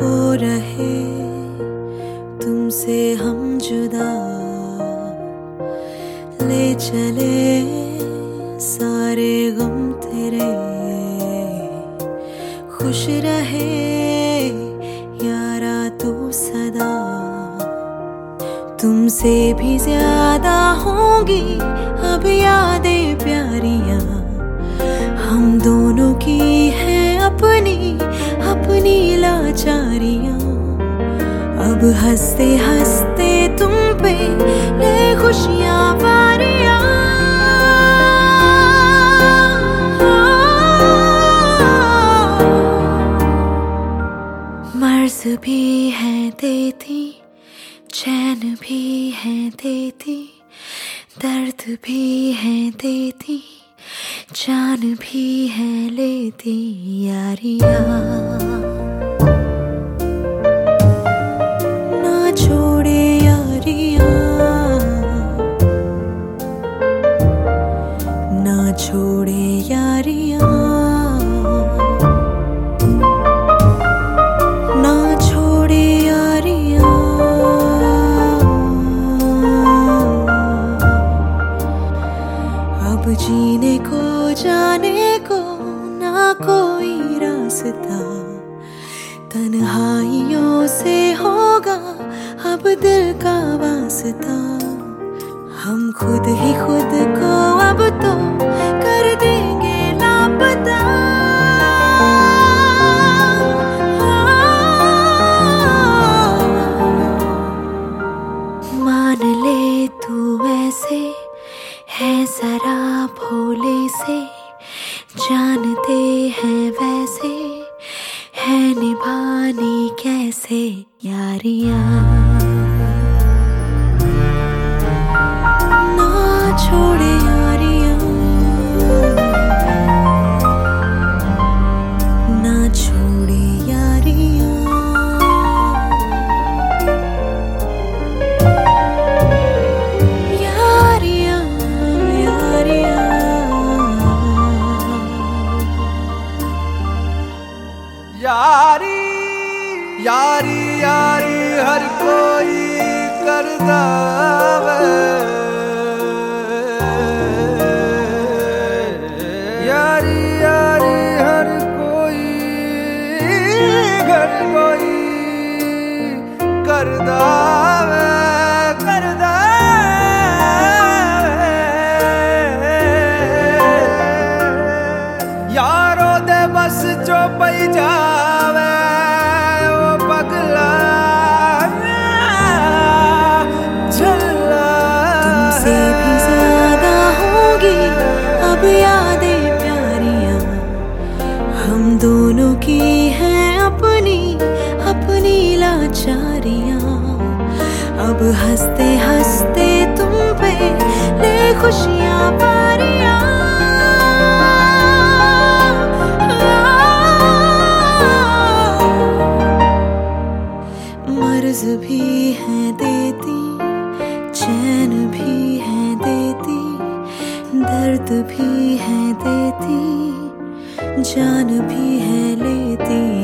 हो रहे, तुमसे हम जुदा। ले चले सारे गम तेरे। खुश रहे, यारा तू सदा। तुमसे भी ज़्यादा होंगी अब यादें प्यारियाँ। हम दोनों की है अपनी अपनी लाचारियाँ। अब हँसते हँसते तुम पे ले खुशियाँ वारियाँ। मर्ज भी है देती, चैन भी है देती, दर्द भी है देती। जान भी है लेती यारिया ना छोड़े यारिया। ना छोड़े यारिया। रास्ता। तन्हाइयों से होगा अब दिल का वास्ता। हम खुद ही खुद को अब तो कर देंगे लापता। मान ले तू ऐसे है जरा भोले से, जानते हैं वैसे कैसे यारियाँ। छोड़े यारियाँ। ना छोड़े यारियाँ। यारियाँ यारियाँ। यारी ਯਾਰੀ ਯਾਰੀ ਹਰ ਕੋਈ ਕਰਦਾ ਯਾਰੀ ਯਾਰੀ ਹਰ ਕੋਈ ਘਰ ਕੋਈ ਕਰਦਾ ਵੇ ਯਾਰੋ ਦੇ ਬਸ ਜਾ अब यादें प्यारियाँ। हम दोनों की हैं अपनी अपनी लाचारियाँ। अब हँसते हँसते तुम पे ले खुशियाँ पारियाँ दर्द भी है देती जान भी है लेती।